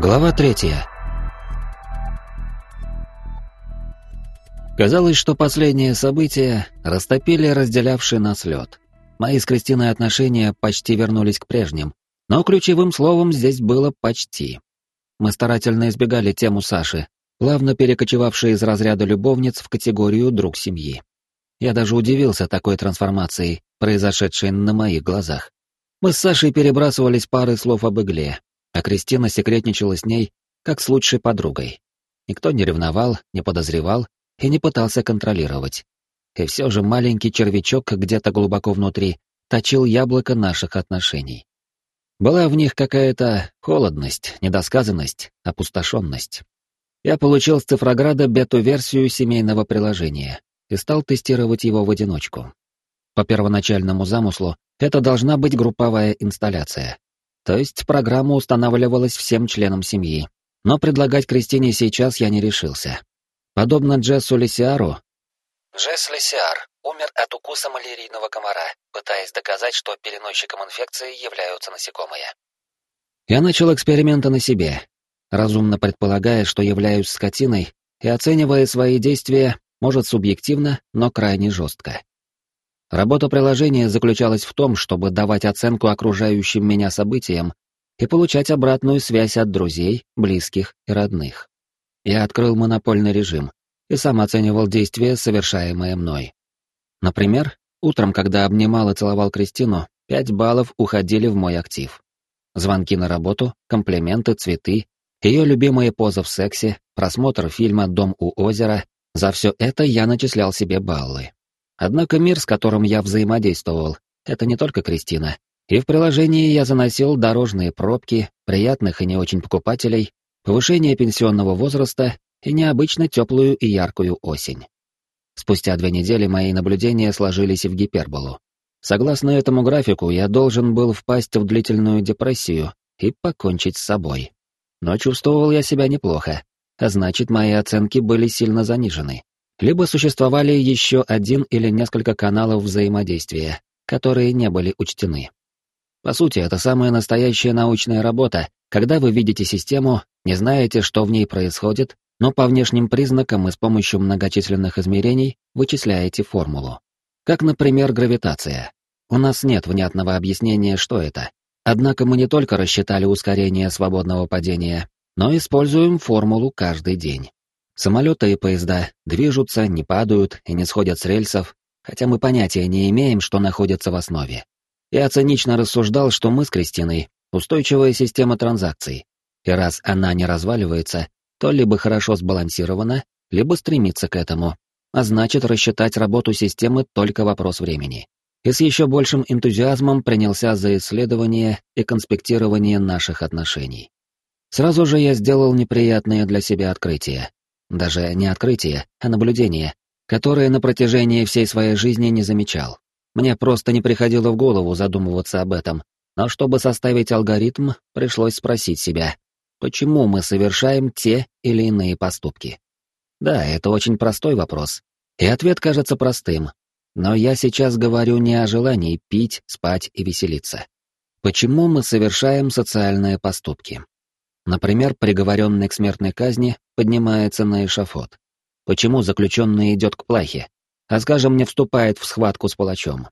Глава третья. Казалось, что последние события растопили разделявший нас лед. Мои с Кристиной отношения почти вернулись к прежним, но ключевым словом здесь было «почти». Мы старательно избегали тему Саши, плавно перекочевавшей из разряда любовниц в категорию «друг семьи». Я даже удивился такой трансформации, произошедшей на моих глазах. Мы с Сашей перебрасывались парой слов об игле, а Кристина секретничала с ней, как с лучшей подругой. Никто не ревновал, не подозревал и не пытался контролировать. И все же маленький червячок где-то глубоко внутри точил яблоко наших отношений. Была в них какая-то холодность, недосказанность, опустошенность. Я получил с Цифрограда бету-версию семейного приложения и стал тестировать его в одиночку. По первоначальному замыслу, это должна быть групповая инсталляция. То есть программа устанавливалась всем членам семьи. Но предлагать Кристине сейчас я не решился. Подобно Джессу Лисиару... Джесс Лисиар умер от укуса малярийного комара, пытаясь доказать, что переносчиком инфекции являются насекомые. Я начал эксперименты на себе, разумно предполагая, что являюсь скотиной, и оценивая свои действия, может, субъективно, но крайне жестко. Работа приложения заключалась в том, чтобы давать оценку окружающим меня событиям и получать обратную связь от друзей, близких и родных. Я открыл монопольный режим и сам оценивал действия, совершаемые мной. Например, утром, когда обнимал и целовал Кристину, пять баллов уходили в мой актив. Звонки на работу, комплименты, цветы, ее любимые позы в сексе, просмотр фильма «Дом у озера» — за все это я начислял себе баллы. Однако мир, с которым я взаимодействовал, это не только Кристина. И в приложении я заносил дорожные пробки, приятных и не очень покупателей, повышение пенсионного возраста и необычно теплую и яркую осень. Спустя две недели мои наблюдения сложились в гиперболу. Согласно этому графику, я должен был впасть в длительную депрессию и покончить с собой. Но чувствовал я себя неплохо, а значит, мои оценки были сильно занижены либо существовали еще один или несколько каналов взаимодействия, которые не были учтены. По сути, это самая настоящая научная работа, когда вы видите систему, не знаете, что в ней происходит, но по внешним признакам и с помощью многочисленных измерений вычисляете формулу. Как, например, гравитация. У нас нет внятного объяснения, что это. Однако мы не только рассчитали ускорение свободного падения, но используем формулу каждый день. Самолеты и поезда движутся, не падают и не сходят с рельсов, хотя мы понятия не имеем, что находится в основе. Я цинично рассуждал, что мы с Кристиной — устойчивая система транзакций, и раз она не разваливается, то либо хорошо сбалансирована, либо стремится к этому, а значит, рассчитать работу системы только вопрос времени. И с еще большим энтузиазмом принялся за исследование и конспектирование наших отношений. Сразу же я сделал неприятное для себя открытие. Даже не открытие, а наблюдение, которое на протяжении всей своей жизни не замечал. Мне просто не приходило в голову задумываться об этом, но чтобы составить алгоритм, пришлось спросить себя, почему мы совершаем те или иные поступки. Да, это очень простой вопрос, и ответ кажется простым, но я сейчас говорю не о желании пить, спать и веселиться. Почему мы совершаем социальные поступки? Например, приговоренный к смертной казни поднимается на эшафот. Почему заключенный идет к плахе, а, скажем, не вступает в схватку с палачом?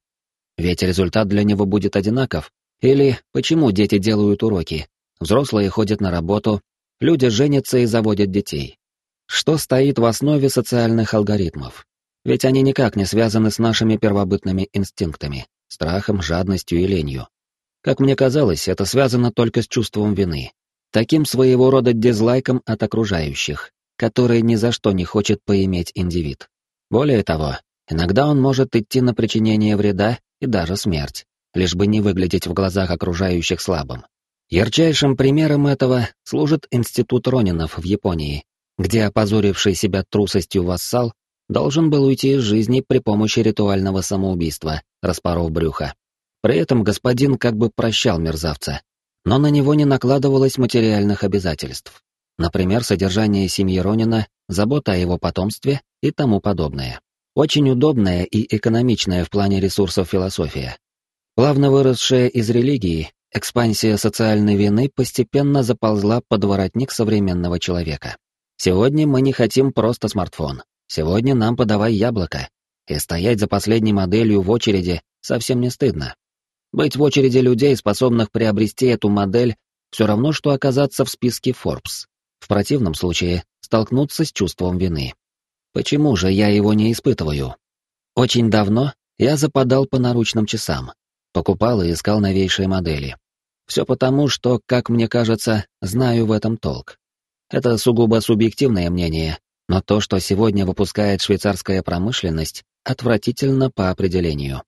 Ведь результат для него будет одинаков. Или почему дети делают уроки, взрослые ходят на работу, люди женятся и заводят детей? Что стоит в основе социальных алгоритмов? Ведь они никак не связаны с нашими первобытными инстинктами, страхом, жадностью и ленью. Как мне казалось, это связано только с чувством вины, таким своего рода дизлайком от окружающих, который ни за что не хочет поиметь индивид. Более того, иногда он может идти на причинение вреда и даже смерть, лишь бы не выглядеть в глазах окружающих слабым. Ярчайшим примером этого служит институт Ронинов в Японии, где опозоривший себя трусостью вассал должен был уйти из жизни при помощи ритуального самоубийства, распоров брюха. При этом господин как бы прощал мерзавца, но на него не накладывалось материальных обязательств. Например, содержание семьи Ронина, забота о его потомстве и тому подобное. Очень удобная и экономичная в плане ресурсов философия. Плавно выросшая из религии, экспансия социальной вины постепенно заползла под воротник современного человека. Сегодня мы не хотим просто смартфон. Сегодня нам подавай яблоко. И стоять за последней моделью в очереди совсем не стыдно. Быть в очереди людей, способных приобрести эту модель, все равно, что оказаться в списке Forbes. В противном случае столкнуться с чувством вины. Почему же я его не испытываю? Очень давно я западал по наручным часам, покупал и искал новейшие модели. Все потому, что, как мне кажется, знаю в этом толк. Это сугубо субъективное мнение, но то, что сегодня выпускает швейцарская промышленность, отвратительно по определению.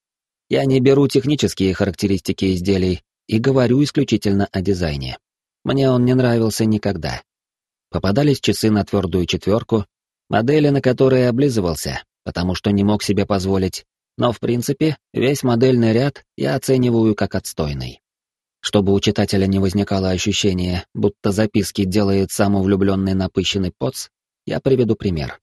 Я не беру технические характеристики изделий и говорю исключительно о дизайне. Мне он не нравился никогда. Попадались часы на твердую четверку, модели, на которые облизывался, потому что не мог себе позволить, но в принципе весь модельный ряд я оцениваю как отстойный. Чтобы у читателя не возникало ощущения, будто записки делает самовлюбленный напыщенный поц, я приведу пример.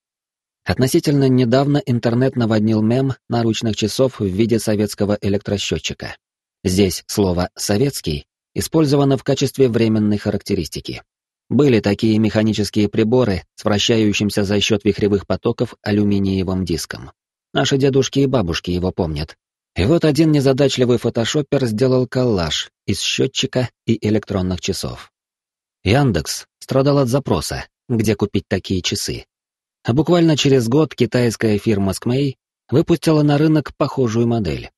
Относительно недавно интернет наводнил мем наручных часов в виде советского электросчетчика. Здесь слово «советский» использовано в качестве временной характеристики. Были такие механические приборы с вращающимся за счет вихревых потоков алюминиевым диском. Наши дедушки и бабушки его помнят. И вот один незадачливый фотошопер сделал коллаж из счетчика и электронных часов. Яндекс страдал от запроса, где купить такие часы. А буквально через год китайская фирма Skmei выпустила на рынок похожую модель.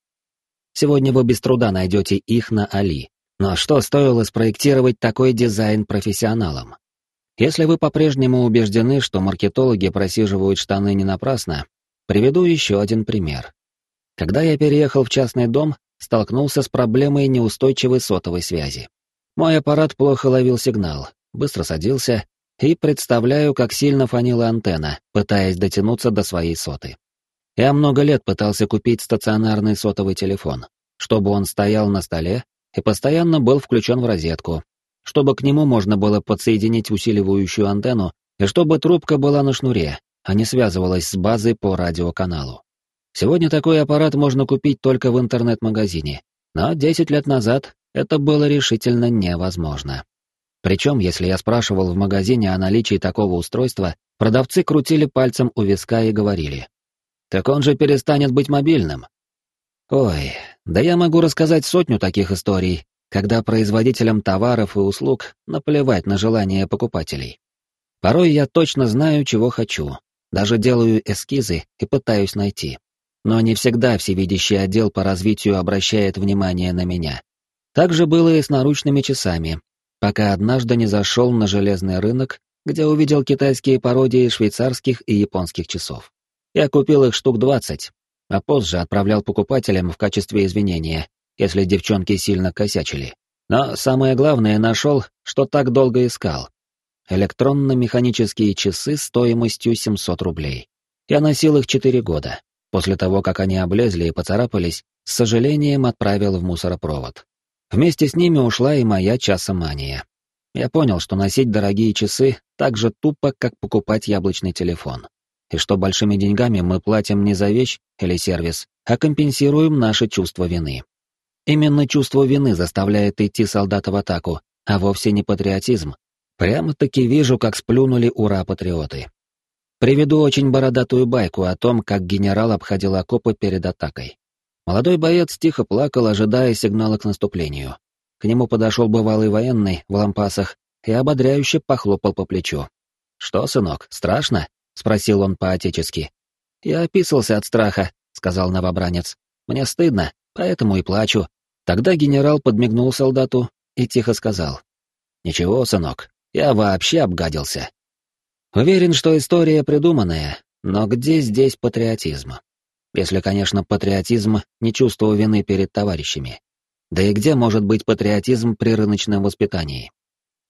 Сегодня вы без труда найдете их на Али, но что стоило спроектировать такой дизайн профессионалам? Если вы по-прежнему убеждены, что маркетологи просиживают штаны не напрасно, приведу еще один пример. Когда я переехал в частный дом, столкнулся с проблемой неустойчивой сотовой связи. Мой аппарат плохо ловил сигнал, быстро садился, и представляю, как сильно фанила антенна, пытаясь дотянуться до своей соты. Я много лет пытался купить стационарный сотовый телефон, чтобы он стоял на столе и постоянно был включен в розетку, чтобы к нему можно было подсоединить усиливающую антенну и чтобы трубка была на шнуре, а не связывалась с базой по радиоканалу. Сегодня такой аппарат можно купить только в интернет-магазине, но 10 лет назад это было решительно невозможно. Причем, если я спрашивал в магазине о наличии такого устройства, продавцы крутили пальцем у виска и говорили. «Так он же перестанет быть мобильным». Ой, да я могу рассказать сотню таких историй, когда производителям товаров и услуг наплевать на желания покупателей. Порой я точно знаю, чего хочу, даже делаю эскизы и пытаюсь найти. Но не всегда всевидящий отдел по развитию обращает внимание на меня. Так же было и с наручными часами, пока однажды не зашел на железный рынок, где увидел китайские пародии швейцарских и японских часов. Я купил их штук двадцать, а позже отправлял покупателям в качестве извинения, если девчонки сильно косячили. Но самое главное нашел, что так долго искал. Электронно-механические часы стоимостью 700 рублей. Я носил их 4 года. После того, как они облезли и поцарапались, с сожалением отправил в мусоропровод. Вместе с ними ушла и моя часомания. Я понял, что носить дорогие часы так же тупо, как покупать яблочный телефон и что большими деньгами мы платим не за вещь или сервис, а компенсируем наше чувство вины. Именно чувство вины заставляет идти солдата в атаку, а вовсе не патриотизм. Прямо-таки вижу, как сплюнули ура-патриоты. Приведу очень бородатую байку о том, как генерал обходил окопы перед атакой. Молодой боец тихо плакал, ожидая сигнала к наступлению. К нему подошел бывалый военный в лампасах и ободряюще похлопал по плечу. «Что, сынок, страшно?» — спросил он по-отечески. «Я описался от страха», — сказал новобранец. «Мне стыдно, поэтому и плачу». Тогда генерал подмигнул солдату и тихо сказал. «Ничего, сынок, я вообще обгадился». Уверен, что история придуманная, но где здесь патриотизм? Если, конечно, патриотизм не чувство вины перед товарищами. Да и где может быть патриотизм при рыночном воспитании?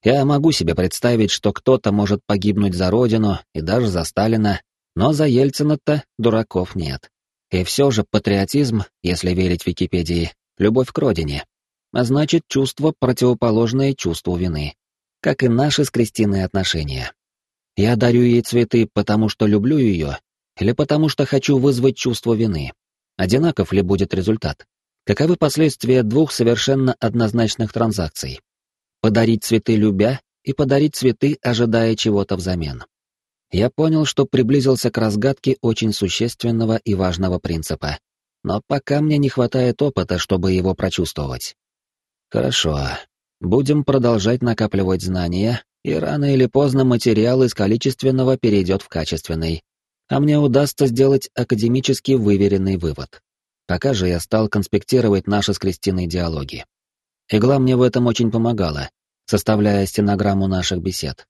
Я могу себе представить, что кто-то может погибнуть за родину и даже за Сталина, но за Ельцина-то дураков нет. И все же патриотизм, если верить Википедии, любовь к родине. А значит, чувство, противоположное чувству вины. Как и наши с Кристиной отношения. Я дарю ей цветы, потому что люблю ее, или потому что хочу вызвать чувство вины. Одинаков ли будет результат? Каковы последствия двух совершенно однозначных транзакций? Подарить цветы любя и подарить цветы, ожидая чего-то взамен. Я понял, что приблизился к разгадке очень существенного и важного принципа. Но пока мне не хватает опыта, чтобы его прочувствовать. Хорошо. Будем продолжать накапливать знания, и рано или поздно материал из количественного перейдет в качественный. А мне удастся сделать академически выверенный вывод. Пока же я стал конспектировать наши с Кристиной диалоги. Игла мне в этом очень помогала, составляя стенограмму наших бесед.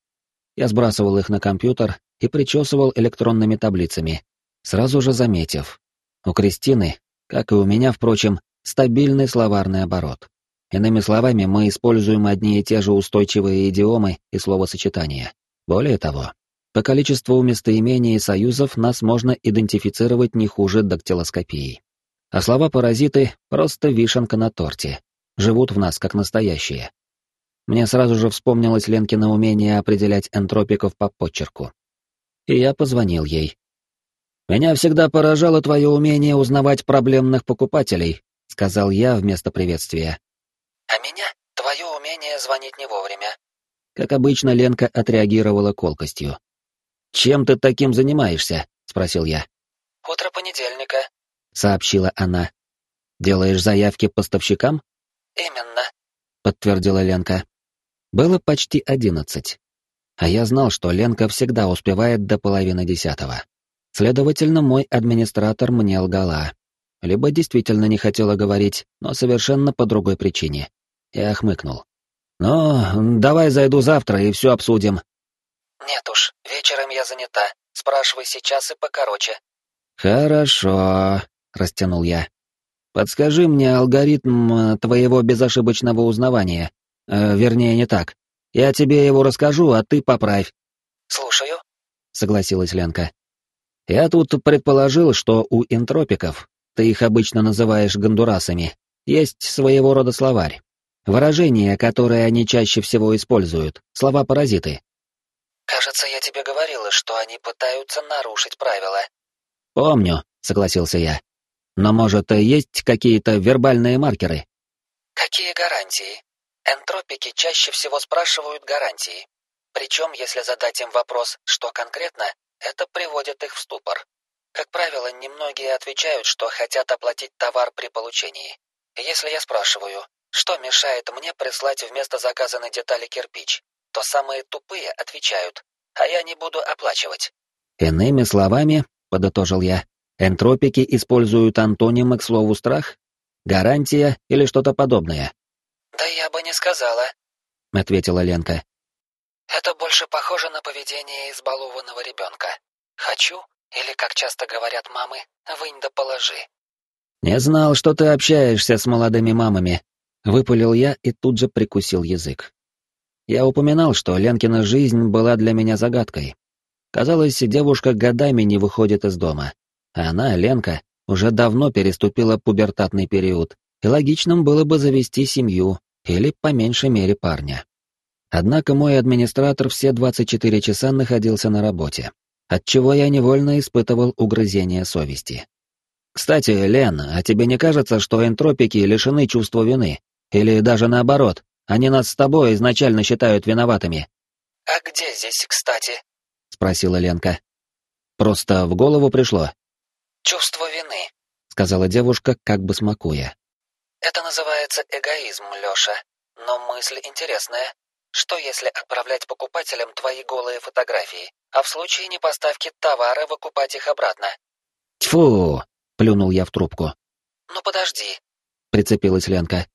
Я сбрасывал их на компьютер и причесывал электронными таблицами, сразу же заметив. У Кристины, как и у меня, впрочем, стабильный словарный оборот. Иными словами, мы используем одни и те же устойчивые идиомы и словосочетания. Более того, по количеству местоимений и союзов нас можно идентифицировать не хуже дактилоскопии. А слова-паразиты — просто вишенка на торте. Живут в нас как настоящие. Мне сразу же вспомнилось Ленкино умение определять энтропиков по почерку. И я позвонил ей. «Меня всегда поражало твое умение узнавать проблемных покупателей», — сказал я вместо приветствия. «А меня — твое умение звонить не вовремя». Как обычно, Ленка отреагировала колкостью. «Чем ты таким занимаешься?» — спросил я. «Утро понедельника», — сообщила она. «Делаешь заявки поставщикам?» «Именно», — подтвердила Ленка. Было почти одиннадцать. А я знал, что Ленка всегда успевает до половины десятого. Следовательно, мой администратор мне лгала. Либо действительно не хотела говорить, но совершенно по другой причине. Я хмыкнул. «Ну, давай зайду завтра и все обсудим». «Нет уж, вечером я занята. Спрашивай сейчас и покороче». «Хорошо», — растянул я. «Подскажи мне алгоритм э, твоего безошибочного узнавания. Э, вернее, не так. Я тебе его расскажу, а ты поправь». «Слушаю», — согласилась Ленка. «Я тут предположил, что у энтропиков, ты их обычно называешь гондурасами, есть своего рода словарь. Выражения, которые они чаще всего используют, слова-паразиты». «Кажется, я тебе говорила, что они пытаются нарушить правила», «Помню», — согласился я. «Но, может, есть какие-то вербальные маркеры?» «Какие гарантии? Энтропики чаще всего спрашивают гарантии. Причем, если задать им вопрос «что конкретно?», это приводит их в ступор. Как правило, немногие отвечают, что хотят оплатить товар при получении. Если я спрашиваю, что мешает мне прислать вместо заказанной детали кирпич, то самые тупые отвечают, а я не буду оплачивать. Иными словами, — подытожил я. «Энтропики используют антонимы к слову «страх»? Гарантия или что-то подобное?» «Да я бы не сказала», — ответила Ленка. «Это больше похоже на поведение избалованного ребенка. Хочу, или, как часто говорят мамы, вынь да положи». «Не знал, что ты общаешься с молодыми мамами», — выпалил я и тут же прикусил язык. Я упоминал, что Ленкина жизнь была для меня загадкой, Казалось, девушка годами не выходит из дома. А она, Ленка, уже давно переступила пубертатный период, и логичным было бы завести семью или, по меньшей мере, парня. Однако мой администратор все 24 часа находился на работе, отчего я невольно испытывал угрызение совести. «Кстати, Лен, а тебе не кажется, что энтропики лишены чувства вины? Или даже наоборот, они нас с тобой изначально считают виноватыми?» «А где здесь, кстати?» спросила Ленка. Просто в голову пришло. Чувство вины, сказала девушка, как бы смакуя. Это называется эгоизм, Лёша. Но мысль интересная. Что если отправлять покупателям твои голые фотографии, а в случае непоставки товара выкупать их обратно? Тьфу, плюнул я в трубку. Ну подожди, прицепилась Ленка.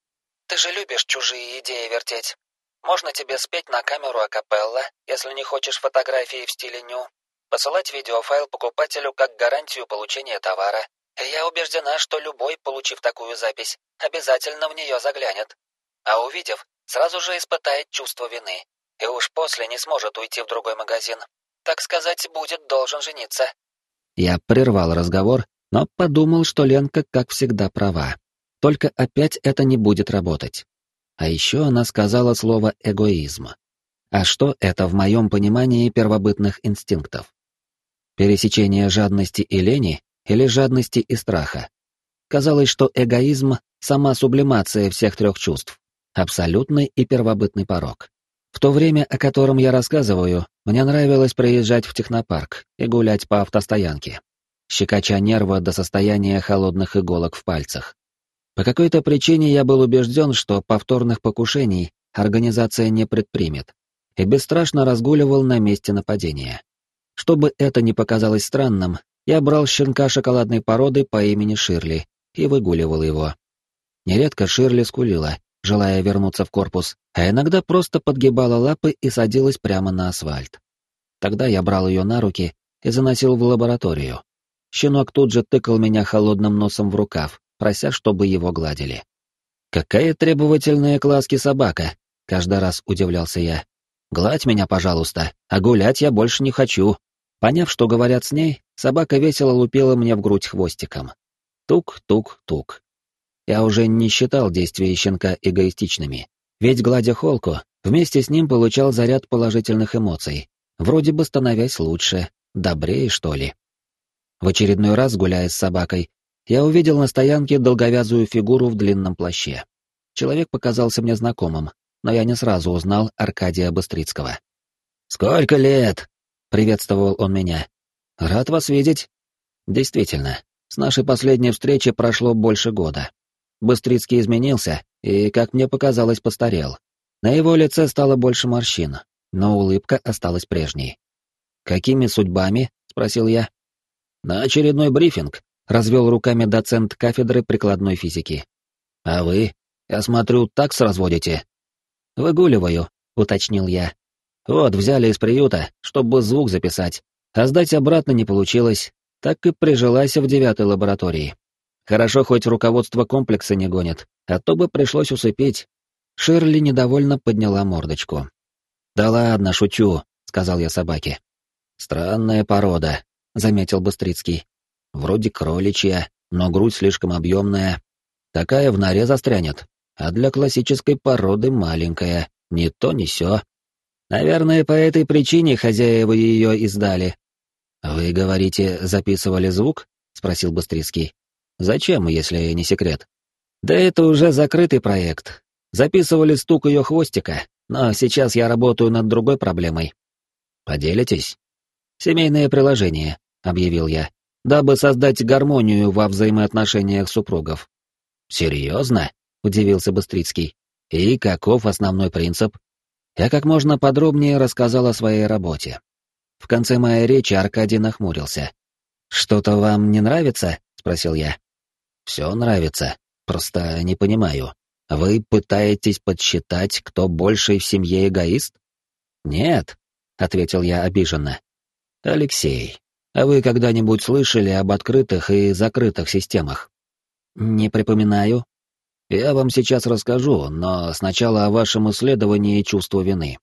Ты же любишь чужие идеи вертеть. Можно тебе спеть на камеру акапелла, если не хочешь фотографии в стиле ню. Посылать видеофайл покупателю как гарантию получения товара. Я убеждена, что любой, получив такую запись, обязательно в нее заглянет. А увидев, сразу же испытает чувство вины. И уж после не сможет уйти в другой магазин. Так сказать, будет должен жениться. Я прервал разговор, но подумал, что Ленка, как всегда, права. Только опять это не будет работать. А еще она сказала слово «эгоизм». А что это в моем понимании первобытных инстинктов? Пересечение жадности и лени или жадности и страха? Казалось, что эгоизм — сама сублимация всех трех чувств, абсолютный и первобытный порог. В то время, о котором я рассказываю, мне нравилось приезжать в технопарк и гулять по автостоянке, щекоча нервы до состояния холодных иголок в пальцах. По какой-то причине я был убежден, что повторных покушений организация не предпримет, и бесстрашно разгуливал на месте нападения. Чтобы это не показалось странным, я брал щенка шоколадной породы по имени Ширли и выгуливал его. Нередко Ширли скулила, желая вернуться в корпус, а иногда просто подгибала лапы и садилась прямо на асфальт. Тогда я брал ее на руки и заносил в лабораторию. Щенок тут же тыкал меня холодным носом в рукав, прося, чтобы его гладили. «Какая требовательная класски собака!» — каждый раз удивлялся я. «Гладь меня, пожалуйста, а гулять я больше не хочу». Поняв, что говорят с ней, собака весело лупила мне в грудь хвостиком. Тук-тук-тук. Я уже не считал действия щенка эгоистичными, ведь, гладя холку, вместе с ним получал заряд положительных эмоций, вроде бы становясь лучше, добрее, что ли. В очередной раз, гуляя с собакой, я увидел на стоянке долговязую фигуру в длинном плаще. Человек показался мне знакомым, но я не сразу узнал Аркадия Быстрицкого. «Сколько лет?» — приветствовал он меня. «Рад вас видеть». Действительно, с нашей последней встречи прошло больше года. Быстрицкий изменился и, как мне показалось, постарел. На его лице стало больше морщин, но улыбка осталась прежней. «Какими судьбами?» — спросил я. «На очередной брифинг», — развел руками доцент кафедры прикладной физики. «А вы, я смотрю, такс разводите?» «Выгуливаю», — уточнил я. «Вот, взяли из приюта, чтобы звук записать, а сдать обратно не получилось, так и прижилась в девятой лаборатории. Хорошо, хоть руководство комплекса не гонит, а то бы пришлось усыпить. Ширли недовольно подняла мордочку. «Да ладно, шучу», — сказал я собаке. «Странная порода», — заметил Быстрицкий. «Вроде кроличья, но грудь слишком объемная. Такая в норе застрянет, а для классической породы маленькая, ни то, ни сё. Наверное, по этой причине хозяева ее издали». «Вы, говорите, записывали звук?» — спросил Быстрицкий. Зачем, если не секрет? Да это уже закрытый проект. Записывали стук ее хвостика, но сейчас я работаю над другой проблемой. Поделитесь? Семейное приложение, объявил я, дабы создать гармонию во взаимоотношениях супругов. Серьезно? Удивился Быстрицкий. И каков основной принцип? Я как можно подробнее рассказал о своей работе. В конце моей речи Аркадий нахмурился. «Что-то вам не нравится?» — спросил я. Все нравится, просто не понимаю. Вы пытаетесь подсчитать, кто больше в семье эгоист? Нет, ответил я обиженно. Алексей, а вы когда-нибудь слышали об открытых и закрытых системах? Не припоминаю. Я вам сейчас расскажу, но сначала о вашем исследовании чувства вины.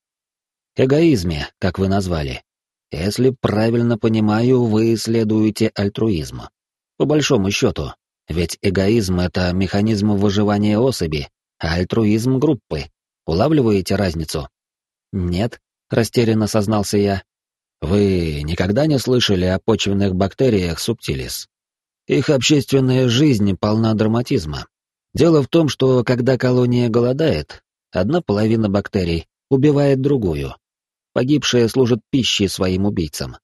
Эгоизме, как вы назвали. Если правильно понимаю, вы исследуете альтруизм. По большому счету, ведь эгоизм — это механизм выживания особи, а альтруизм — группы. Улавливаете разницу? Нет, растерянно сознался я. Вы никогда не слышали о почвенных бактериях субтилис? Их общественная жизнь полна драматизма. Дело в том, что когда колония голодает, одна половина бактерий убивает другую. Погибшая служит пищей своим убийцам.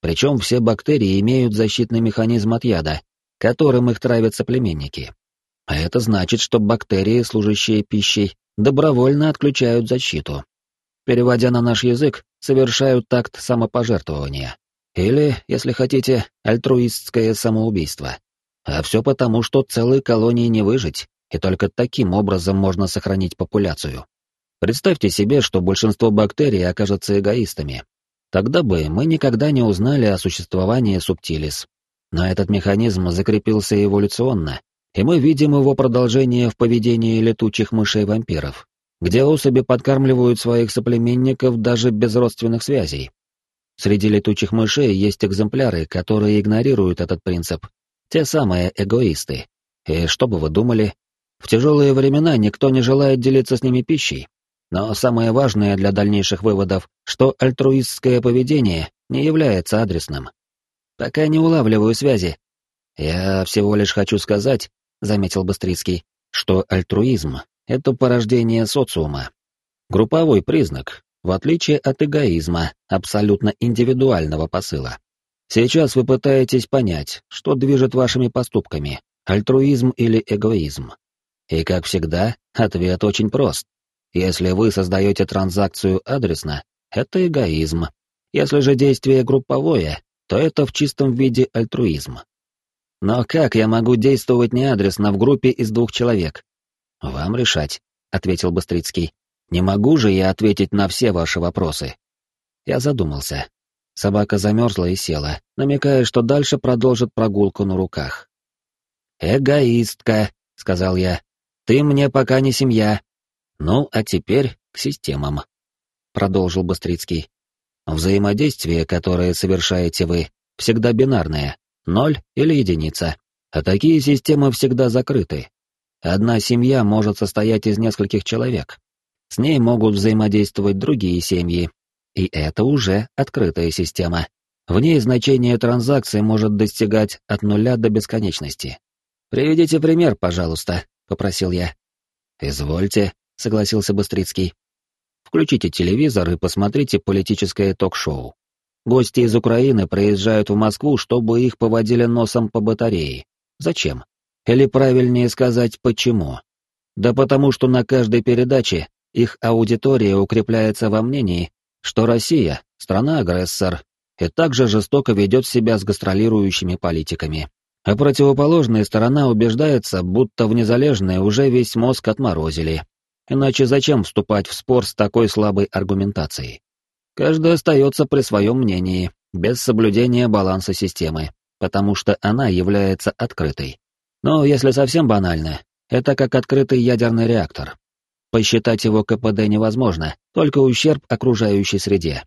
Причем все бактерии имеют защитный механизм от яда, которым их травят соплеменники. А это значит, что бактерии, служащие пищей, добровольно отключают защиту. Переводя на наш язык, совершают акт самопожертвования. Или, если хотите, альтруистское самоубийство. А все потому, что целой колонии не выжить, и только таким образом можно сохранить популяцию. Представьте себе, что большинство бактерий окажутся эгоистами. Тогда бы мы никогда не узнали о существовании субтилис, но этот механизм закрепился эволюционно, и мы видим его продолжение в поведении летучих мышей-вампиров, где особи подкармливают своих соплеменников даже без родственных связей. Среди летучих мышей есть экземпляры, которые игнорируют этот принцип, те самые эгоисты. И что бы вы думали? В тяжелые времена никто не желает делиться с ними пищей. Но самое важное для дальнейших выводов, что альтруистское поведение не является адресным. Пока не улавливаю связи. Я всего лишь хочу сказать, заметил Быстрицкий, что альтруизм — это порождение социума. Групповой признак, в отличие от эгоизма, абсолютно индивидуального посыла. Сейчас вы пытаетесь понять, что движет вашими поступками, альтруизм или эгоизм. И, как всегда, ответ очень прост. Если вы создаете транзакцию адресно, это эгоизм. Если же действие групповое, то это в чистом виде альтруизм. Но как я могу действовать неадресно в группе из двух человек? Вам решать, ответил Быстрицкий. Не могу же я ответить на все ваши вопросы. Я задумался. Собака замерзла и села, намекая, что дальше продолжит прогулку на руках. «Эгоистка», — сказал я. «Ты мне пока не семья». «Ну, а теперь к системам», — продолжил Быстрицкий. «Взаимодействие, которое совершаете вы, всегда бинарное, ноль или единица, а такие системы всегда закрыты. Одна семья может состоять из нескольких человек. С ней могут взаимодействовать другие семьи, и это уже открытая система. В ней значение транзакции может достигать от нуля до бесконечности. «Приведите пример, пожалуйста», — попросил я. «Извольте», — согласился Быстрицкий. «Включите телевизор и посмотрите политическое ток-шоу. Гости из Украины приезжают в Москву, чтобы их поводили носом по батарее. Зачем? Или правильнее сказать, почему? Да потому что на каждой передаче их аудитория укрепляется во мнении, что Россия — страна-агрессор и также жестоко ведет себя с гастролирующими политиками. А противоположная сторона убеждается, будто в незалежные уже весь мозг отморозили. Иначе зачем вступать в спор с такой слабой аргументацией? Каждый остается при своем мнении, без соблюдения баланса системы, потому что она является открытой. Но если совсем банально, это как открытый ядерный реактор. Посчитать его КПД невозможно, только ущерб окружающей среде.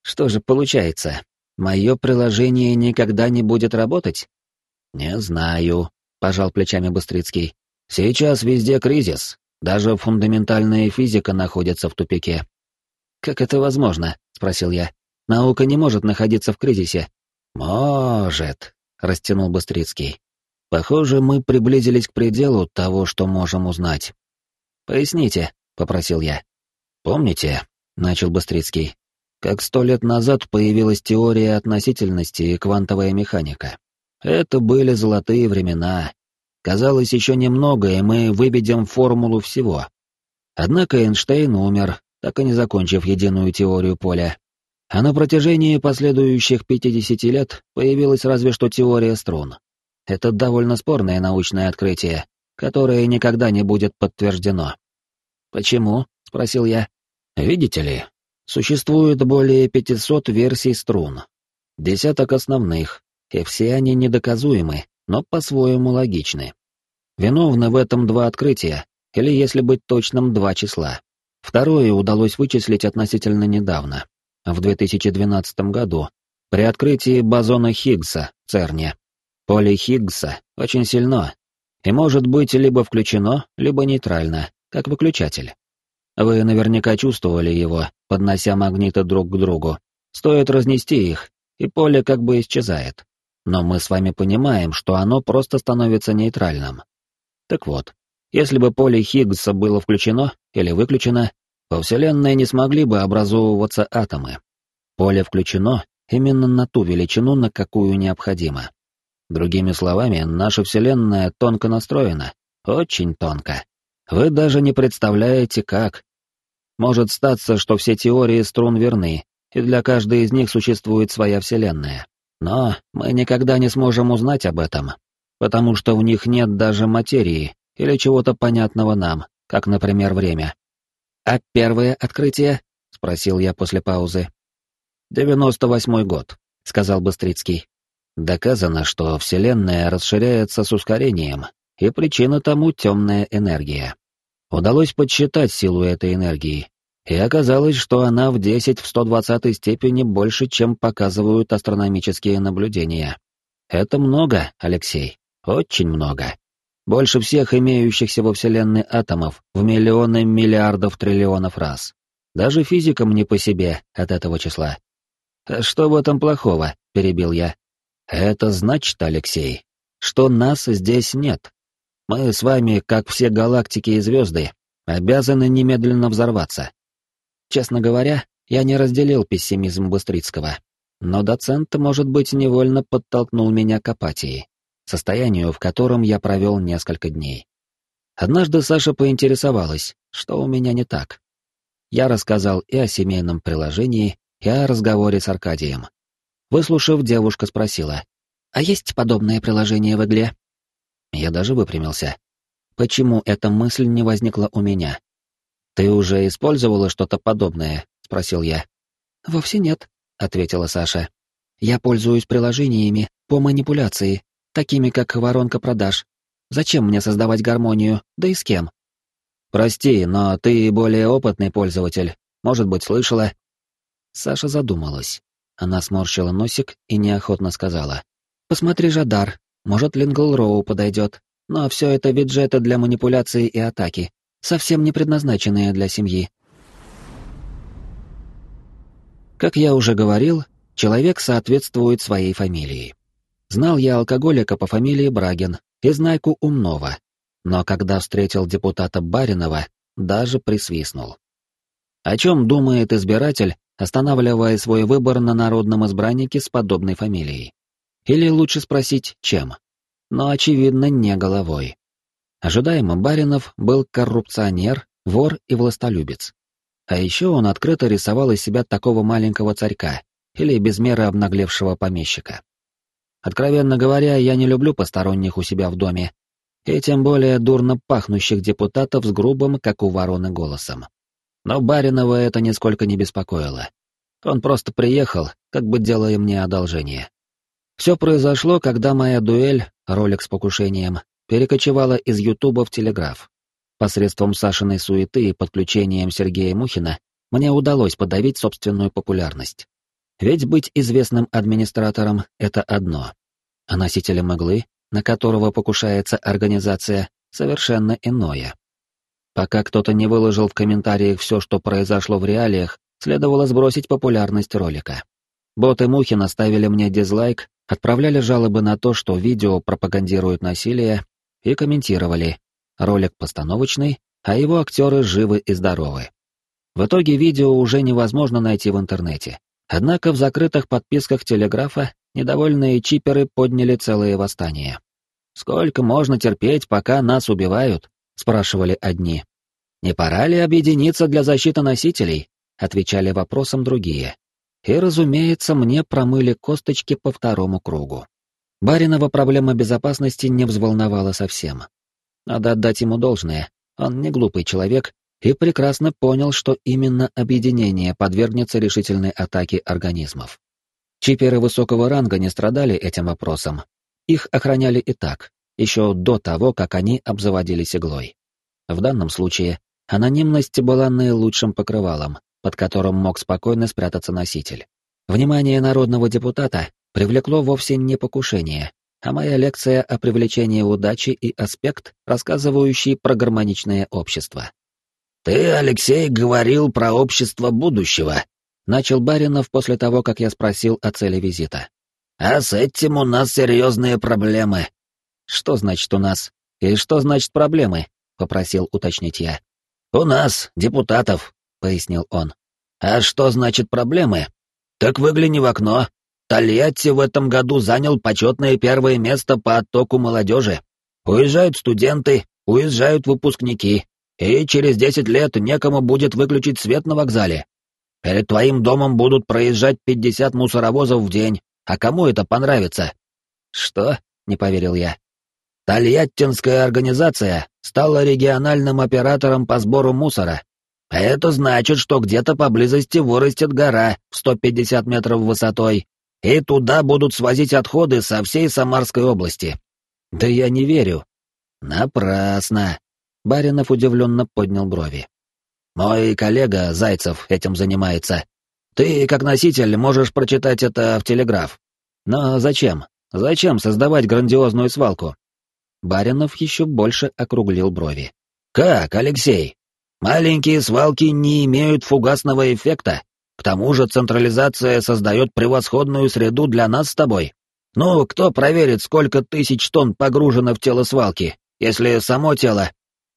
Что же получается? Мое приложение никогда не будет работать? Не знаю, пожал плечами Быстрицкий. Сейчас везде кризис, даже фундаментальная физика находится в тупике. Как это возможно? спросил я. Наука не может находиться в кризисе. Может, растянул Быстрицкий. Похоже, мы приблизились к пределу того, что можем узнать. «Поясните», — попросил я. «Помните», — начал Быстрицкий, «как сто лет назад появилась теория относительности и квантовая механика. Это были золотые времена. Казалось, еще немного, и мы выведем формулу всего. Однако Эйнштейн умер, так и не закончив единую теорию поля. А на протяжении последующих 50 лет появилась разве что теория струн. Это довольно спорное научное открытие, которое никогда не будет подтверждено. «Почему?» — спросил я. «Видите ли, существует более 500 версий струн, десяток основных, и все они недоказуемы, но по-своему логичны. Виновны в этом два открытия, или, если быть точным, два числа. Второе удалось вычислить относительно недавно, в 2012 году, при открытии бозона Хиггса в ЦЕРНе. Поле Хиггса очень сильно, и может быть либо включено, либо нейтрально, как выключатель. Вы наверняка чувствовали его, поднося магниты друг к другу. Стоит разнести их, и поле как бы исчезает. Но мы с вами понимаем, что оно просто становится нейтральным. Так вот, если бы поле Хиггса было включено или выключено, во Вселенной не смогли бы образовываться атомы. Поле включено именно на ту величину, на какую необходимо. Другими словами, наша Вселенная тонко настроена, очень тонко. Вы даже не представляете, как. Может статься, что все теории струн верны, и для каждой из них существует своя Вселенная. Но мы никогда не сможем узнать об этом, потому что в них нет даже материи или чего-то понятного нам, как, например, время. «А первое открытие?» — спросил я после паузы. «Девяносто восьмой год», — сказал Быстрицкий. Доказано, что Вселенная расширяется с ускорением, и причина тому темная энергия. Удалось подсчитать силу этой энергии, и оказалось, что она в 10 в 120 степени больше, чем показывают астрономические наблюдения. Это много, Алексей, очень много. Больше всех имеющихся во Вселенной атомов в миллионы миллиардов триллионов раз. Даже физикам не по себе от этого числа. «Что в этом плохого?» — перебил я. Это значит, Алексей, что нас здесь нет. Мы с вами, как все галактики и звезды, обязаны немедленно взорваться. Честно говоря, я не разделил пессимизм Быстрицкого, но доцент, может быть, невольно подтолкнул меня к апатии, состоянию, в котором я провел несколько дней. Однажды Саша поинтересовалась, что у меня не так. Я рассказал и о семейном приложении, и о разговоре с Аркадием. Выслушав, девушка спросила, «А есть подобное приложение в игле?» Я даже выпрямился. Почему эта мысль не возникла у меня? «Ты уже использовала что-то подобное?» — спросил я. «Вовсе нет», — ответила Саша. «Я пользуюсь приложениями по манипуляции, такими как воронка продаж. Зачем мне создавать гармонию, да и с кем?» «Прости, но ты более опытный пользователь. Может быть, слышала?» Саша задумалась. Она сморщила носик и неохотно сказала. «Посмотри, Жадар, может, Лингл Роу подойдет. Но все это виджеты для манипуляции и атаки, совсем не предназначенные для семьи. Как я уже говорил, человек соответствует своей фамилии. Знал я алкоголика по фамилии Брагин и знайку умного, но когда встретил депутата Баринова, даже присвистнул. О чем думает избиратель, останавливая свой выбор на народном избраннике с подобной фамилией? Или лучше спросить, чем? Но, очевидно, не головой. Ожидаемо Баринов был коррупционер, вор и властолюбец. А еще он открыто рисовал из себя такого маленького царька или без обнаглевшего помещика. Откровенно говоря, я не люблю посторонних у себя в доме, и тем более дурно пахнущих депутатов с грубым, как у вороны, голосом. Но Баринова это нисколько не беспокоило. Он просто приехал, как бы делая мне одолжение. Все произошло, когда моя дуэль, ролик с покушением, перекочевала из Ютуба в Телеграф. Посредством Сашиной суеты и подключением Сергея Мухина мне удалось подавить собственную популярность. Ведь быть известным администратором — это одно, а носителем иглы, на которого покушается организация, совершенно иное. Пока кто-то не выложил в комментариях все, что произошло в реалиях, следовало сбросить популярность ролика. Боты Мухина ставили мне дизлайк, отправляли жалобы на то, что видео пропагандирует насилие, и комментировали, Ролик постановочный, а его актеры живы и здоровы. В итоге видео уже невозможно найти в интернете. Однако в закрытых подписках телеграфа недовольные чиперы подняли целое восстание. «Сколько можно терпеть, пока нас убивают?» — спрашивали одни. «Не пора ли объединиться для защиты носителей?» — отвечали вопросом другие. И, разумеется, мне промыли косточки по второму кругу. Баринова проблема безопасности не взволновала совсем. Надо отдать ему должное, он не глупый человек и прекрасно понял, что именно объединение подвергнется решительной атаке организмов. Чиперы высокого ранга не страдали этим вопросом. Их охраняли и так, еще до того, как они обзаводились иглой. В данном случае анонимность была наилучшим покрывалом, под которым мог спокойно спрятаться носитель. Внимание народного депутата привлекло вовсе не покушение, а моя лекция о привлечении удачи и аспект, рассказывающий про гармоничное общество. «Ты, Алексей, говорил про общество будущего», — начал Баринов после того, как я спросил о цели визита. «А с этим у нас серьезные проблемы». «Что значит у нас? И что значит проблемы?» — попросил уточнить я. «У нас, депутатов», — пояснил он. «А что значит проблемы? Так выгляни в окно, Тольятти в этом году занял почетное первое место по оттоку молодежи. Уезжают студенты, уезжают выпускники, и через десять лет некому будет выключить свет на вокзале. Перед твоим домом будут проезжать пятьдесят мусоровозов в день, а кому это понравится? Что? Не поверил я. Тольяттинская организация стала региональным оператором по сбору мусора. Это значит, что где-то поблизости вырастет гора в 150 метров высотой, и туда будут свозить отходы со всей Самарской области. Да я не верю. Напрасно. Баринов удивленно поднял брови. Мой коллега Зайцев этим занимается. Ты, как носитель, можешь прочитать это в телеграф. Но зачем? Зачем создавать грандиозную свалку? Баринов еще больше округлил брови. Как, Алексей? Маленькие свалки не имеют фугасного эффекта, к тому же централизация создает превосходную среду для нас с тобой. Ну, кто проверит, сколько тысяч тонн погружено в тело свалки? если само тело...»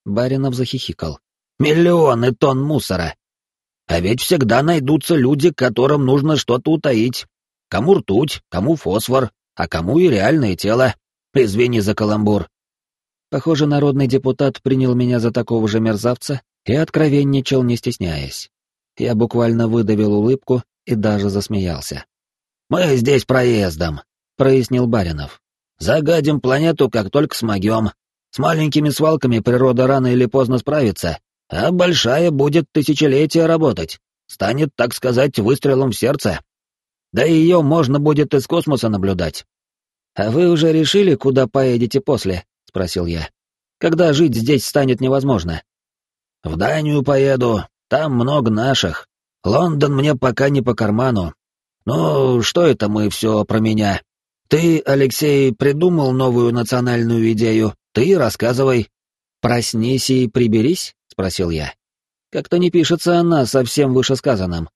Баринов захихикал. «Миллионы тонн мусора! А ведь всегда найдутся люди, которым нужно что-то утаить. Кому ртуть, кому фосфор, а кому и реальное тело. Извини за каламбур». Похоже, народный депутат принял меня за такого же мерзавца и откровенничал, не стесняясь. Я буквально выдавил улыбку и даже засмеялся. «Мы здесь проездом», — прояснил Баринов. «Загадим планету, как только смогем. С маленькими свалками природа рано или поздно справится, а большая будет тысячелетия работать. Станет, так сказать, выстрелом в сердце. Да ее можно будет из космоса наблюдать». «А вы уже решили, куда поедете после?» — спросил я. «Когда жить здесь станет невозможно?» «В Данию поеду, там много наших. Лондон мне пока не по карману. Ну, что это мы все про меня? Ты, Алексей, придумал новую национальную идею, ты рассказывай». «Проснись и приберись?» — спросил я. «Как-то не пишется она совсем вышесказанным».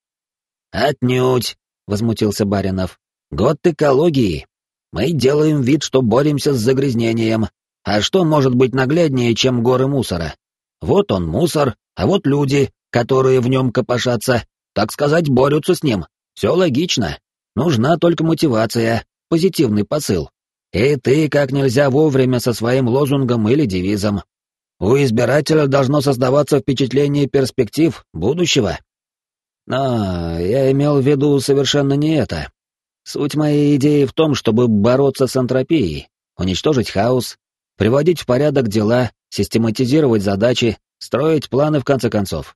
«Отнюдь», — возмутился Баринов. «Год экологии. Мы делаем вид, что боремся с загрязнением. А что может быть нагляднее, чем горы мусора? Вот он мусор, а вот люди, которые в нем копошатся, так сказать, борются с ним. Все логично. Нужна только мотивация, позитивный посыл. И ты как нельзя вовремя со своим лозунгом или девизом. У избирателя должно создаваться впечатление перспектив будущего. Но я имел в виду совершенно не это. Суть моей идеи в том, чтобы бороться с антропией, уничтожить хаос, приводить в порядок дела, систематизировать задачи, строить планы в конце концов.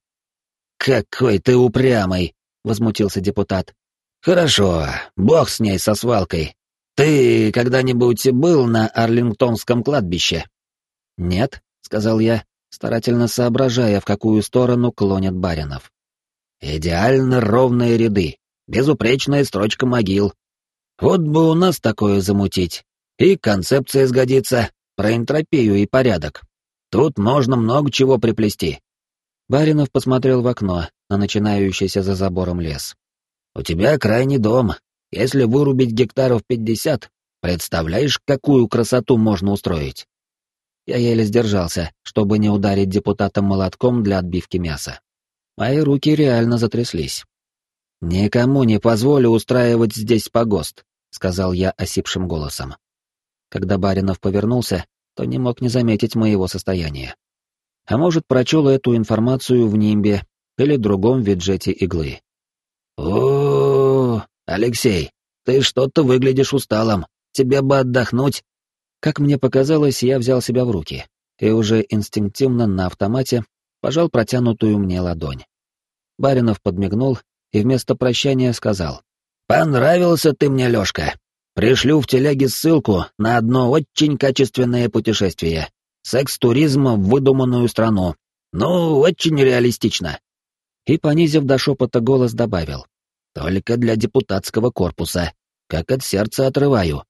«Какой ты упрямый!» — возмутился депутат. «Хорошо, бог с ней, со свалкой. Ты когда-нибудь был на Арлингтонском кладбище?» «Нет», — сказал я, старательно соображая, в какую сторону клонят баринов. «Идеально ровные ряды, безупречная строчка могил. Вот бы у нас такое замутить. И концепция сгодится, про энтропию и порядок. Тут можно много чего приплести. Баринов посмотрел в окно на начинающийся за забором лес. «У тебя крайний дом. Если вырубить гектаров пятьдесят, представляешь, какую красоту можно устроить?» Я еле сдержался, чтобы не ударить депутатом молотком для отбивки мяса. Мои руки реально затряслись. «Никому не позволю устраивать здесь погост», — сказал я осипшим голосом. Когда Баринов повернулся, то не мог не заметить моего состояния. А может, прочел эту информацию в нимбе или другом виджете иглы. О, Алексей, ты что-то выглядишь усталым. Тебе бы отдохнуть. Как мне показалось, я взял себя в руки и уже инстинктивно на автомате пожал протянутую мне ладонь. Баринов подмигнул и вместо прощания сказал. «Понравился ты мне, Лёшка. Пришлю в телеге ссылку на одно очень качественное путешествие. Секс-туризм в выдуманную страну. Ну, очень реалистично. И, понизив до шепота голос, добавил. Только для депутатского корпуса. Как от сердца отрываю.